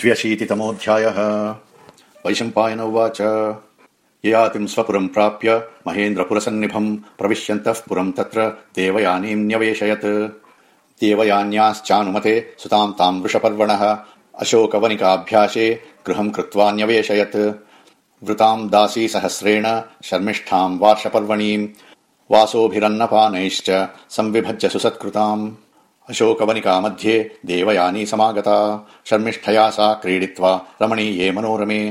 द्व्यशीतितमोऽध्यायः वैशम्पायन उवाच। ययातिम् स्वपुरम् प्राप्य महेन्द्रपुरसन्निभम् प्रविश्यन्तः पुरम् तत्र देवयानीम् न्यवेशयत्। देवयान्याश्चानुमते सुताम् ताम् वृषपर्वणः। अशोकवनिकाभ्यासे गृहम् कृत्वा न्यवेशयत्। वृताम् दासी सहस्रेण शर्मिष्ठाम् वार्षपर्वणीम् वासोभिरन्नपानैश्च संविभज्य सुसत्कृताम् अशोकवनिका मध्ये देवयानी समागता। शर्मिष्ठया सा क्रीडित्वा रमणीये मनोरमे।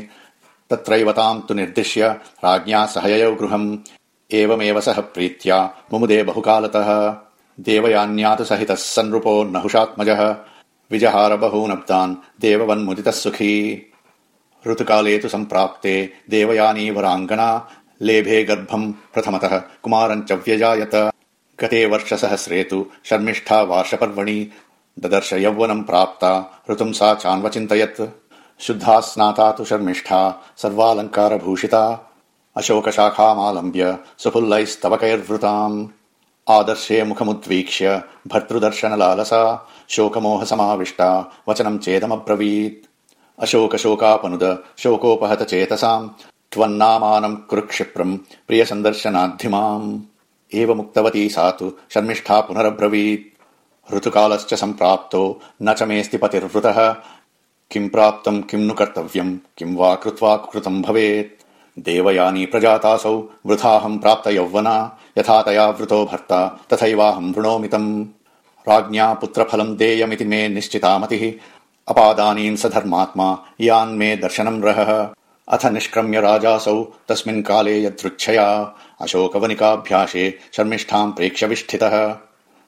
तत्रैव ताम् तु निर्दिश्य राज्ञा सह ययौ गृहम्। एवमेव सह प्रीत्या मुमुदे बहुकालतः। देवयान्या तु सहितः सन्नृपो नहुषात्मजः। विजहार बहूनब्दान् देववन्मुदितः सुखी। ऋतुकाले तु सम्प्राप्ते देवयानी वराङ्गना लेभे गर्भम् प्रथमतः कुमारम् च व्यजायत गते वर्षसहस्रे तु शर्मिष्ठा वार्षपर्वणि ददर्श यौवनम् प्राप्ता। ऋतुम् सा चान्वचिन्तयत्। शुद्धा स्नाता तु शर्मिष्ठा सर्वालङ्कारभूषिता। अशोकशाखामालम्ब्य सुफुल्लैस्तवकैर्वृताम्। आदर्शे मुखमुद्वीक्ष्य भर्तृदर्शनलालसा। शोकमोह समाविष्टा वचनम् चेदमब्रवीत्। अशोकशोकापनुद शोकोपहत चेतसाम्। त्वन्नामानम् कुरुक्षिप्रम् प्रियसन्दर्शनाद्धिमाम् एवमुक्तवती सा तु शर्मिष्ठा पुनरब्रवीत्। ऋतुकालश्च सम्प्राप्तो न च मेऽस्ति पतिर्वृतः। किम् प्राप्तम् किम् नु कर्तव्यम् किम् वा कृत्वा कृतम् भवेत्। देवयानी प्रजातासौ वृथाहम् प्राप्त यौवना यथा तया वृतो भर्ता तथैवाहम् वृणोमितम्। राज्ञा पुत्रफलम् देयमिति मे निश्चिता मतिः अपादानीम् स धर्मात्मा यान्मे दर्शनम् रहः। अथ निष्क्रम्य राजासौ तस्मिन् काले यदृच्छया अशोकवनिकाभ्यासे शर्मिष्ठाम् प्रेक्ष्यविष्ठितः।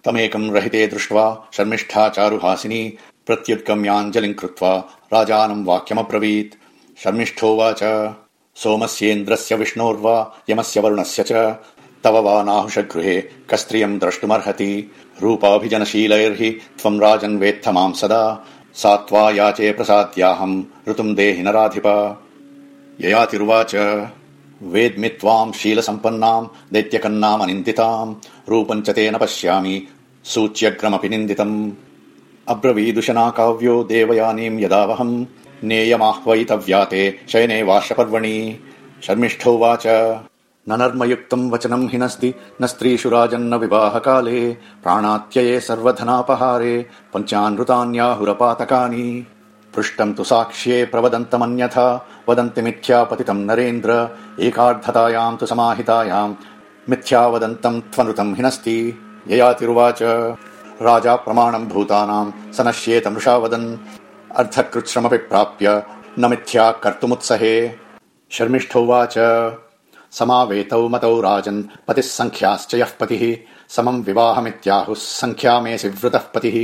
तमेकम् रहिते दृष्ट्वा शर्मिष्ठा चारुहासिनी प्रत्युद्गम्याञ्जलिम् कृत्वा राजानम् वाक्यमब्रवीत्। शर्मिष्ठोवाच सोमस्येन्द्रस्य विष्णोर्वा यमस्य वरुणस्य च। तव वा नाहुषगृहे कस्त्रियम् द्रष्टुमर्हति। रूपाभिजनशीलैर्हि त्वम् राजन् वेत्थ माम् सदा। सा त्वा याचे प्रसाद्याहम् ऋतुम् देहि नराधिप। ययातिरुवाच वेद्मि त्वाम् शीलसम्पन्नाम् दैत्यकन्नामनिन्दिताम् रूपम् च तेन पश्यामि सूच्यग्रमपि निन्दितम्। अब्रवीदुशना काव्यो देवयानीम् यदावहम् नेयमाह्वयितव्याते शयने वार्षपर्वणि शर्मिष्ठोवाच न नर्मयुक्तम् वचनम् हिनस्ति न स्त्रीषु राजन्न विवाहकाले। प्राणात्यये सर्वधनापहारे पञ्चानृतान्याहुरपातकानि पृष्टम् तु साक्ष्ये प्रवदन्तमन्यथा वदन्ति मिथ्यापतितम् नरेन्द्र एकार्धतायाम् तु समाहितायाम् मिथ्या वदन्तम् त्वनृतम् हिनस्ति ययातिरुवाच। राजा प्रमाणम् भूतानाम् स नश्येत मृषा वदन् अर्धकृच्छ्रमपि प्राप्य न मिथ्या कर्तुमुत्सहे। शर्मिष्ठोवाच समावेतौ मतौ राजन् पतिः सङ्ख्याश्च यः पतिः समम् विवाहमित्याहुः सङ्ख्यामेऽसि वृतः पतिः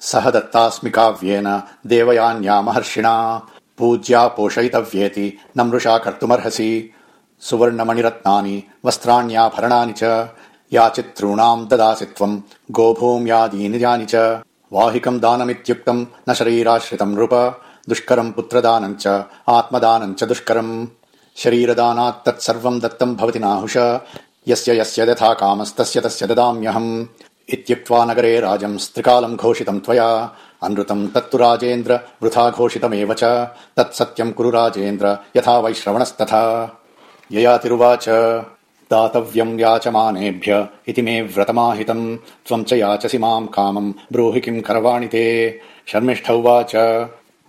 सह दत्तास्मि काव्येन देवयान्या महर्षिणा पूज्या पोषयितव्येति न मृषा कर्तुमर्हसि। सुवर्णमणिरत्नानि वस्त्राण्याभरणानि च। याचितॄणाम् ददासि त्वम् गोभूम्यादीनि यानि च। वाहिकम् दानमित्युक्तम् न शरीराश्रितम् नृप। दुष्करम् पुत्रदानम् च आत्मदानम् च दुष्करम्। शरीरदानात् तत्सर्वम् दत्तम् भवति नाहुष। यस्य यस्य यथा कामस्तस्य तस्य ददाम्यहम् इत्युक्त्वा नगरे राजम् स्त्रिकालम् घोषितम् त्वया अनृतम् तत्तु राजेन्द्र वृथा घोषितमेव च। तत्सत्यम् कुरु राजेन्द्र यथा वैश्रवणस्तथा। ययातिरुवाच दातव्यम् याचमानेभ्य इति मे व्रतमाहितम् त्वम् च याचसि माम् कामम् ब्रूहि किम् करवाणि ते। शर्मिष्ठ उवाच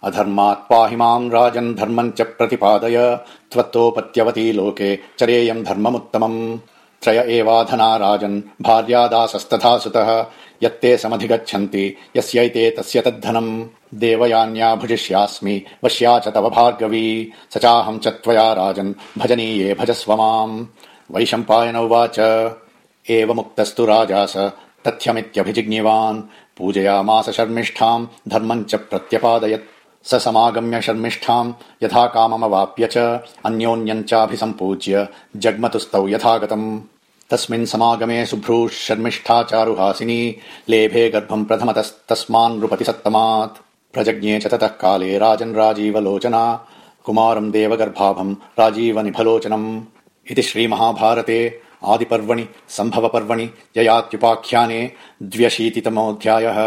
अधर्मात् पाहि माम् राजन् धर्मम् च प्रतिपादय त्वत्तोपत्यवती लोके चरेयम् धर्ममुत्तमम् त्रय एवाधना राजन् भार्यादासस्तथा सुतः। यत्ते समधिगच्छन्ति यस्यैते तस्य तद्धनम्। देवयान्या भुजिष्यास्मि वश्या च तव भार्गवी। स चाहम् च त्वया राजन् भजनीये भजस्व माम्। वैशम्पायन उवाच एवमुक्तस्तु राजा स तथ्यमित्यभिजिज्ञिवान्। पूजयामास शर्मिष्ठाम् धर्मम् च प्रत्यपादयत् स समागम्य शर्मिष्ठाम् यथा काममवाप्य च अन्योन्यम् चाभिसम्पूज्य जग्मतुस्तौ यथागतम्। तस्मिन् समागमे सुभ्रूः शर्मिष्ठा चारुहासिनी लेभे गर्भम् प्रथमतस्तस्मान् नृपति प्रजज्ञे च ततः काले राजन् राजीवलोचना कुमारम् देवगर्भाभम् राजीवनिभलोचनम् इति श्रीमहाभारते आदिपर्वणि सम्भवपर्वणि ययात्युपाख्याने द्व्यशीतितमोऽध्यायः